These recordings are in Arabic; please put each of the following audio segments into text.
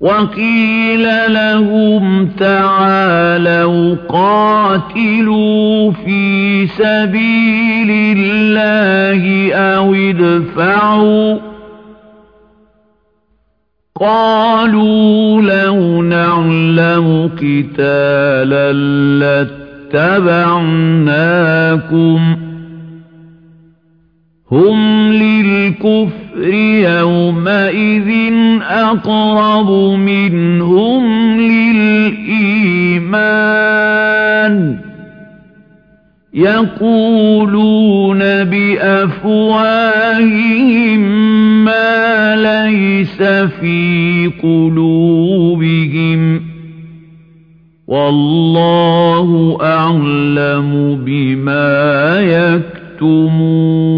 وَقِيلَ لَهُمْ تَعَالَوْا قَاتِلُوا فِي سَبِيلِ اللَّهِ أَوِ ادْفَعُوا. قَالُوا لَوْ نَعْلَمُ قِتَالًا لَّاتَّبَعْنَاكُمْ. هُمْ لِلْكُفْرِ يَوْمَئِذٍ أَقْرَبُ مِنْهُمْ لِلْإِيمَانِ. يَقُولُونَ بِأَفْوَاهِهِم مَّا لَيْسَ فِي قُلُوبِهِمْ ۗ. وَاللَّهُ أَعْلَمُ بِمَا يَكْتُمُونَ.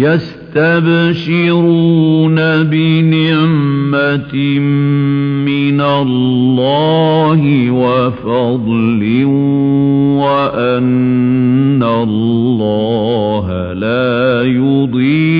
يَسْتَبْشِرُونَ بِنِعْمَةٍ مِّنَ اللَّهِ وَفَضْلٍ وَأَنَّ اللَّهَ لَا يُضِيعُ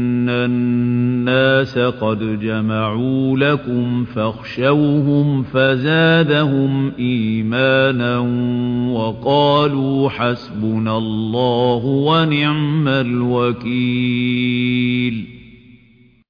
النَّاسَ قَدْ جَمَعُوا لَكُمْ فَاخْشَوْهُمْ فَزَادَهُمْ إِيمَانًا وَقَالُوا حَسْبُنَا اللَّهُ وَنِعْمَ الْوَكِيلُ